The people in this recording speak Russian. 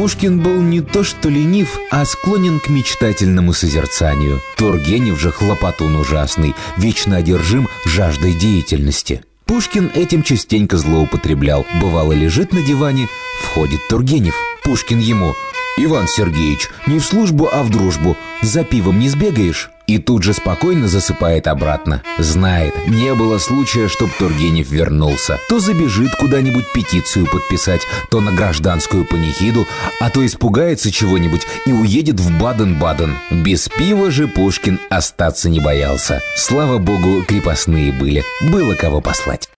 Пушкин был не то что ленив, а склонен к мечтательному созерцанию. Тургенев же хлопотун ужасный, вечно одержим жаждой деятельности. Пушкин этим частенько злоупотреблял. Бывало, лежит на диване, входит Тургенев. Пушкин ему «Иван Сергеевич, не в службу, а в дружбу. За пивом не сбегаешь?» И тут же спокойно засыпает обратно. Знает, не было случая, чтоб Тургенев вернулся. То забежит куда-нибудь петицию подписать, то на гражданскую панихиду, а то испугается чего-нибудь и уедет в Баден-Баден. Без пива же Пушкин остаться не боялся. Слава богу, крепостные были. Было кого послать.